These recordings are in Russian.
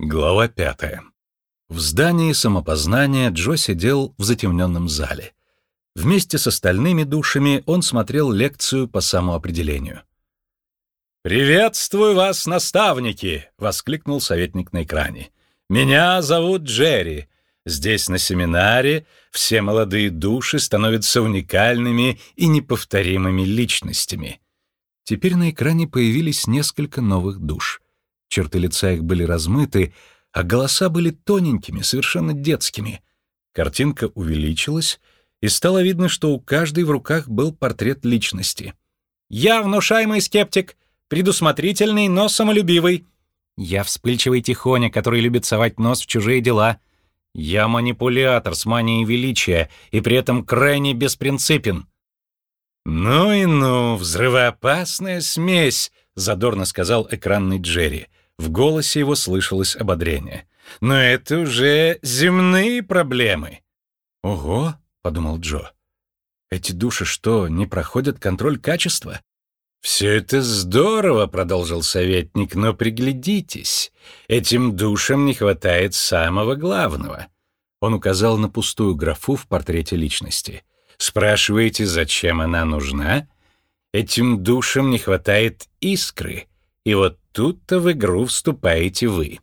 Глава пятая. В здании самопознания Джо сидел в затемненном зале. Вместе с остальными душами он смотрел лекцию по самоопределению. «Приветствую вас, наставники!» — воскликнул советник на экране. «Меня зовут Джерри. Здесь, на семинаре, все молодые души становятся уникальными и неповторимыми личностями». Теперь на экране появились несколько новых душ. Черты лица их были размыты, а голоса были тоненькими, совершенно детскими. Картинка увеличилась, и стало видно, что у каждой в руках был портрет личности. «Я внушаемый скептик, предусмотрительный, но самолюбивый. Я вспыльчивый тихоня, который любит совать нос в чужие дела. Я манипулятор с манией величия и при этом крайне беспринципен». «Ну и ну, взрывоопасная смесь», — задорно сказал экранный Джерри. В голосе его слышалось ободрение. «Но это уже земные проблемы». «Ого», — подумал Джо. «Эти души что, не проходят контроль качества?» «Все это здорово», — продолжил советник, — «но приглядитесь. Этим душам не хватает самого главного». Он указал на пустую графу в портрете личности. «Спрашиваете, зачем она нужна? Этим душам не хватает искры, и вот тут-то в игру вступаете вы».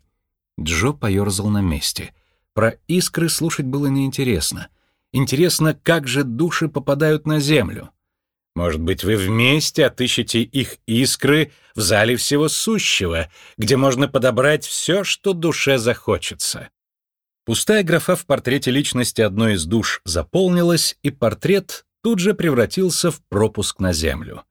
Джо поерзал на месте. Про искры слушать было неинтересно. Интересно, как же души попадают на Землю. Может быть, вы вместе отыщете их искры в зале всего сущего, где можно подобрать все, что душе захочется. Пустая графа в портрете личности одной из душ заполнилась, и портрет тут же превратился в пропуск на Землю.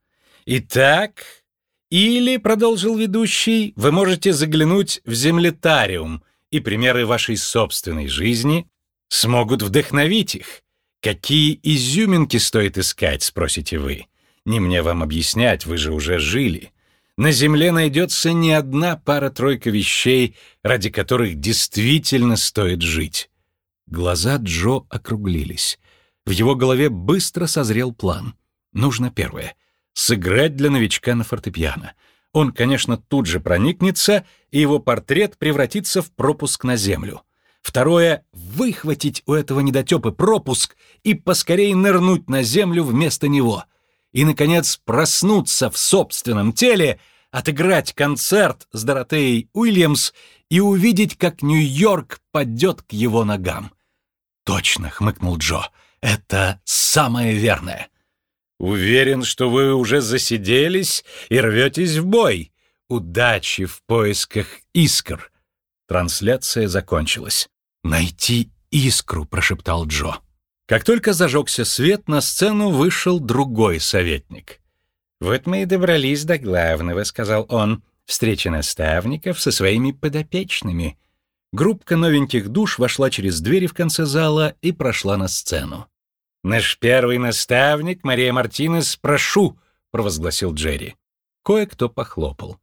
Итак, или, продолжил ведущий, вы можете заглянуть в землетариум, и примеры вашей собственной жизни смогут вдохновить их. Какие изюминки стоит искать, спросите вы? Не мне вам объяснять, вы же уже жили. На земле найдется не одна пара-тройка вещей, ради которых действительно стоит жить. Глаза Джо округлились. В его голове быстро созрел план. Нужно первое — сыграть для новичка на фортепиано. Он, конечно, тут же проникнется, и его портрет превратится в пропуск на землю. Второе — выхватить у этого недотепы пропуск и поскорее нырнуть на землю вместо него. И, наконец, проснуться в собственном теле, отыграть концерт с Доротеей Уильямс и увидеть, как Нью-Йорк падет к его ногам. «Точно», — хмыкнул Джо, — «это самое верное». Уверен, что вы уже засиделись и рветесь в бой. Удачи в поисках искр. Трансляция закончилась. «Найти искру», — прошептал Джо. Как только зажегся свет, на сцену вышел другой советник. «Вот мы и добрались до главного», — сказал он. «Встреча наставников со своими подопечными». Группка новеньких душ вошла через двери в конце зала и прошла на сцену. «Наш первый наставник, Мария Мартинес, прошу!» — провозгласил Джерри. Кое-кто похлопал.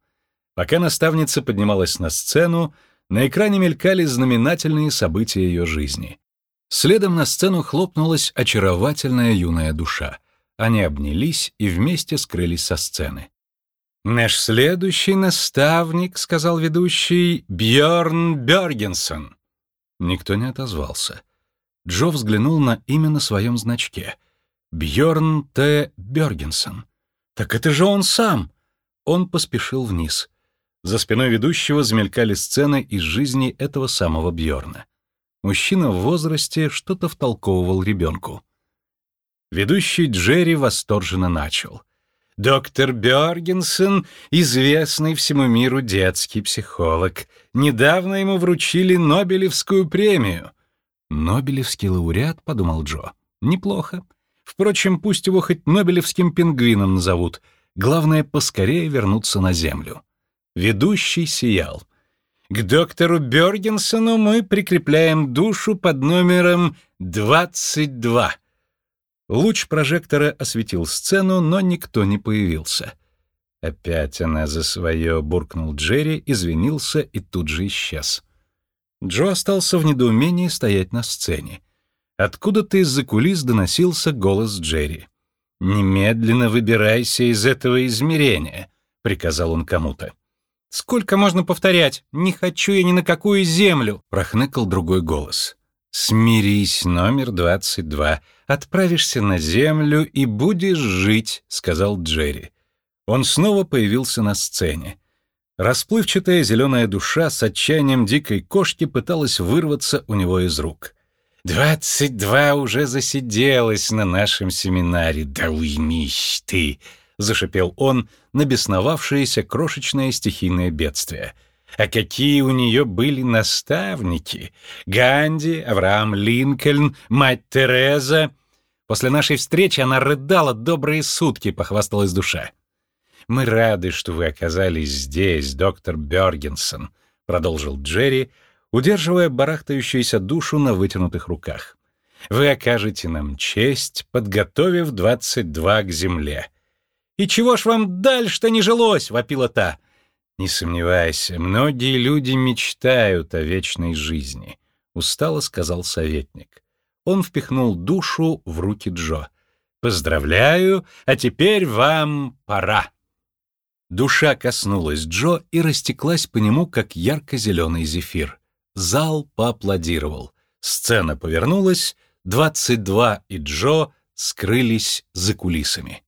Пока наставница поднималась на сцену, на экране мелькали знаменательные события ее жизни. Следом на сцену хлопнулась очаровательная юная душа. Они обнялись и вместе скрылись со сцены. «Наш следующий наставник», — сказал ведущий, — Бьорн Бергенсон. Никто не отозвался. Джо взглянул на имя на своем значке. Бьорн Т. Бергенсон. Так это же он сам! Он поспешил вниз. За спиной ведущего замелькали сцены из жизни этого самого Бьорна. Мужчина в возрасте что-то втолковывал ребенку. Ведущий Джерри восторженно начал. «Доктор Бергенсон — известный всему миру детский психолог. Недавно ему вручили Нобелевскую премию. «Нобелевский лауреат», — подумал Джо. «Неплохо. Впрочем, пусть его хоть Нобелевским пингвином назовут. Главное, поскорее вернуться на Землю». Ведущий сиял. «К доктору Бергенсону мы прикрепляем душу под номером 22». Луч прожектора осветил сцену, но никто не появился. «Опять она за свое», — буркнул Джерри, извинился и тут же исчез. Джо остался в недоумении стоять на сцене. Откуда-то из-за кулис доносился голос Джерри. «Немедленно выбирайся из этого измерения», — приказал он кому-то. Сколько можно повторять? Не хочу я ни на какую землю!» — прохныкал другой голос. «Смирись, номер двадцать два. Отправишься на землю и будешь жить», — сказал Джерри. Он снова появился на сцене. Расплывчатая зеленая душа с отчаянием дикой кошки пыталась вырваться у него из рук. «Двадцать два уже засиделась на нашем семинаре, да уймись ты!» — зашипел он на бесновавшееся крошечное стихийное бедствие. А какие у нее были наставники! Ганди, Авраам Линкольн, мать Тереза. После нашей встречи она рыдала добрые сутки, похвасталась душа. «Мы рады, что вы оказались здесь, доктор Бергенсон», — продолжил Джерри, удерживая барахтающуюся душу на вытянутых руках. «Вы окажете нам честь, подготовив двадцать два к земле. «И чего ж вам дальше-то не жилось?» — вопила та. «Не сомневайся, многие люди мечтают о вечной жизни», — устало сказал советник. Он впихнул душу в руки Джо. «Поздравляю, а теперь вам пора». Душа коснулась Джо и растеклась по нему, как ярко-зеленый зефир. Зал поаплодировал. Сцена повернулась, двадцать два и Джо скрылись за кулисами.